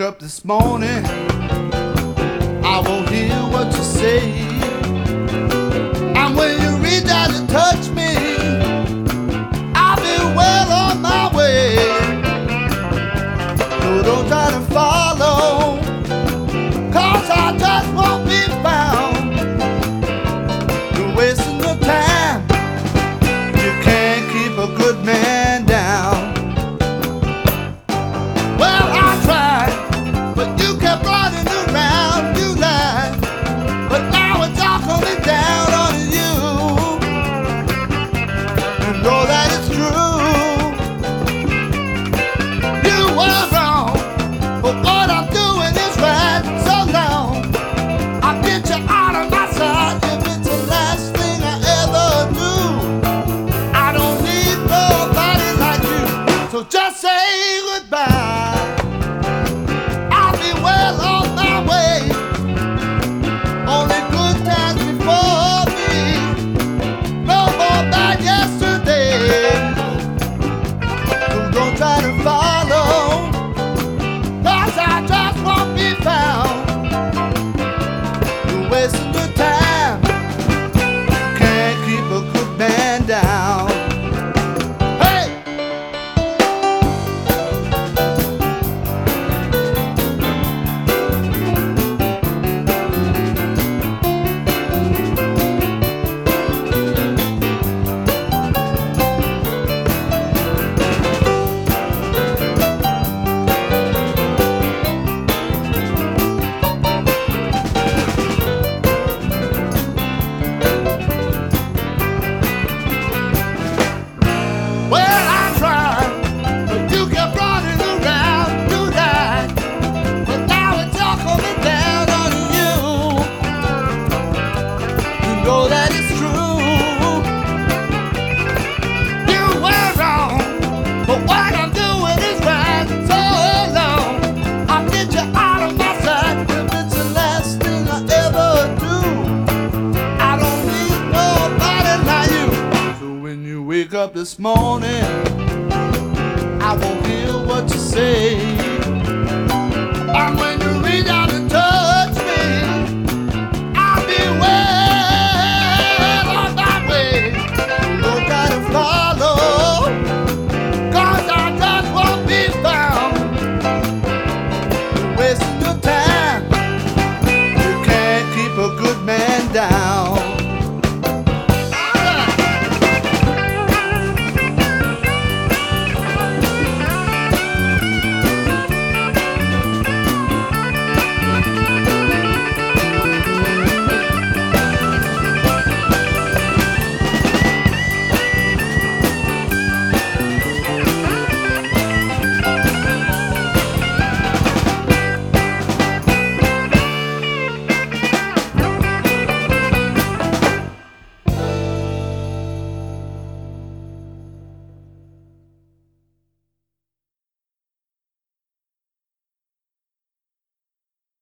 this morning, I won't hear what you say. And when you reach out and touch me, know that it's true. You were wrong, but what I'm doing is right. So long, I'll get you out of my sight if it's the last thing I ever do. I don't need nobody like you, so just say goodbye. Wake up this morning, I won't hear what you say. And when you reach out and touch me, I'll be well on my way. Try to follow, cause I just won't be found. Wasting your time. You can't keep a good man down.